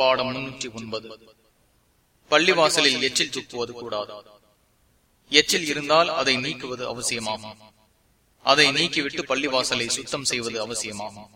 பாடம் முன்னூற்றி ஒன்பது. பள்ளிவாசலில் எச்சில் துப்புவது கூடாது. எச்சில் இருந்தால் அதை நீக்குவது அவசியமாகும் அதை நீக்கிவிட்டு பள்ளிவாசலை சுத்தம் செய்வது அவசியமாகும்